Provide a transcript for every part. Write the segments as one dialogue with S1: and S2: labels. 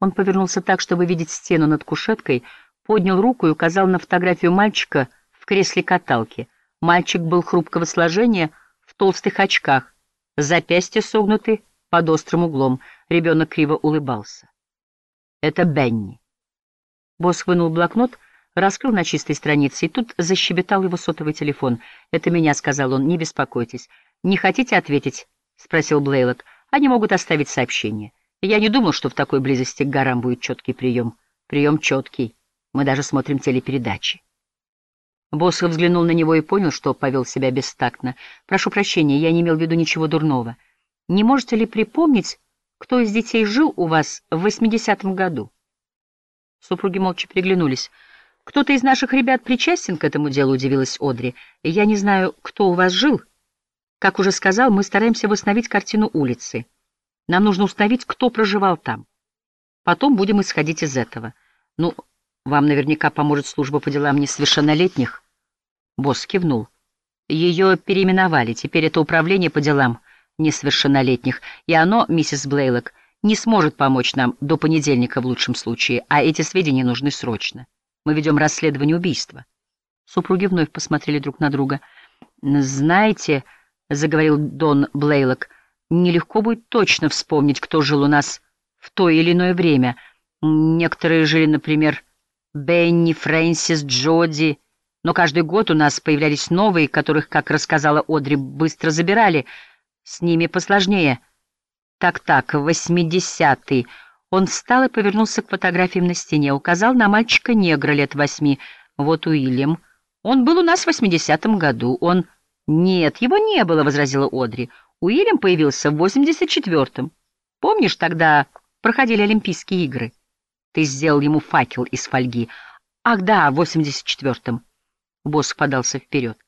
S1: Он повернулся так, чтобы видеть стену над кушеткой, поднял руку и указал на фотографию мальчика в кресле каталки. Мальчик был хрупкого сложения, в толстых очках, запястья согнуты под острым углом. Ребенок криво улыбался. «Это Бенни». Босс вынул блокнот, раскрыл на чистой странице, и тут защебетал его сотовый телефон. «Это меня», — сказал он, — «не беспокойтесь». «Не хотите ответить?» — спросил Блейлок. «Они могут оставить сообщение. Я не думал, что в такой близости к горам будет четкий прием. Прием четкий. Мы даже смотрим телепередачи». Босх взглянул на него и понял, что повел себя бестактно. «Прошу прощения, я не имел в виду ничего дурного. Не можете ли припомнить, кто из детей жил у вас в восьмидесятом году?» Супруги молча переглянулись. «Кто-то из наших ребят причастен к этому делу?» — удивилась Одри. «Я не знаю, кто у вас жил. Как уже сказал, мы стараемся восстановить картину улицы. Нам нужно установить, кто проживал там. Потом будем исходить из этого. Ну, вам наверняка поможет служба по делам несовершеннолетних». Босс кивнул. Ее переименовали. Теперь это управление по делам несовершеннолетних. И оно, миссис Блейлок, не сможет помочь нам до понедельника в лучшем случае, а эти сведения нужны срочно. Мы ведем расследование убийства. Супруги вновь посмотрели друг на друга. «Знаете...» — заговорил Дон Блейлок, — «нелегко будет точно вспомнить, кто жил у нас в то или иное время. Некоторые жили, например, Бенни, Фрэнсис, Джоди, но каждый год у нас появлялись новые, которых, как рассказала Одри, быстро забирали. С ними посложнее. Так-так, восьмидесятый. Он встал и повернулся к фотографиям на стене, указал на мальчика-негра лет восьми. Вот Уильям. Он был у нас в восьмидесятом году. Он... «Нет, его не было», — возразила Одри. «Уильям появился в восемьдесят четвертом. Помнишь, тогда проходили Олимпийские игры? Ты сделал ему факел из фольги. Ах да, в восемьдесят четвертом». Босс подался вперед.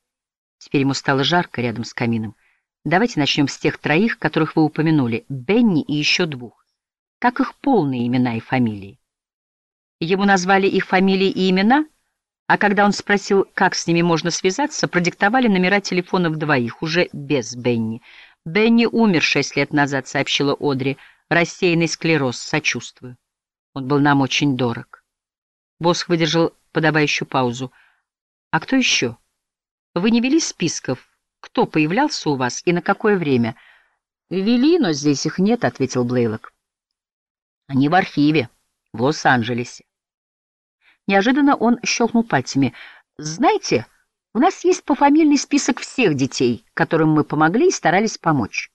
S1: Теперь ему стало жарко рядом с камином. Давайте начнем с тех троих, которых вы упомянули, Бенни и еще двух. Как их полные имена и фамилии? Ему назвали их фамилии и имена — а когда он спросил, как с ними можно связаться, продиктовали номера телефонов двоих, уже без Бенни. «Бенни умер шесть лет назад», — сообщила Одри. «Рассеянный склероз, сочувствую. Он был нам очень дорог». Босс выдержал подобающую паузу. «А кто еще? Вы не вели списков, кто появлялся у вас и на какое время?» «Вели, но здесь их нет», — ответил Блейлок. «Они в архиве, в Лос-Анджелесе. Неожиданно он щелкнул пальцами. «Знаете, у нас есть пофамильный список всех детей, которым мы помогли и старались помочь.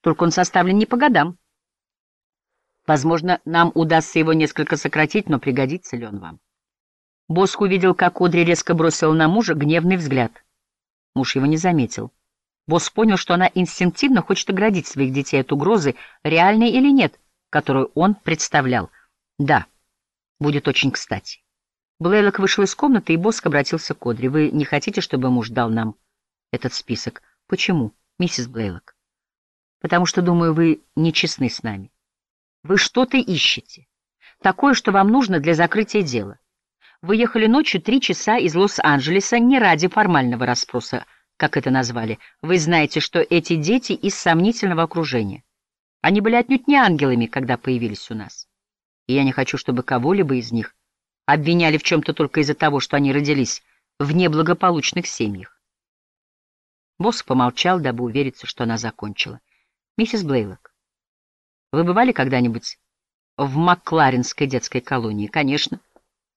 S1: Только он составлен не по годам. Возможно, нам удастся его несколько сократить, но пригодится ли он вам?» Боск увидел, как Одри резко бросила на мужа гневный взгляд. Муж его не заметил. Босс понял, что она инстинктивно хочет оградить своих детей от угрозы, реальной или нет, которую он представлял. Да. Будет очень кстати. Блейлок вышел из комнаты, и Боск обратился к Одри. «Вы не хотите, чтобы муж дал нам этот список?» «Почему, миссис Блейлок?» «Потому что, думаю, вы нечестны с нами. Вы что-то ищете. Такое, что вам нужно для закрытия дела. Вы ехали ночью три часа из Лос-Анджелеса не ради формального расспроса, как это назвали. Вы знаете, что эти дети из сомнительного окружения. Они были отнюдь не ангелами, когда появились у нас и я не хочу, чтобы кого-либо из них обвиняли в чем-то только из-за того, что они родились в неблагополучных семьях. Босс помолчал, дабы увериться, что она закончила. «Миссис Блейлок, вы бывали когда-нибудь в Макларенской детской колонии?» «Конечно.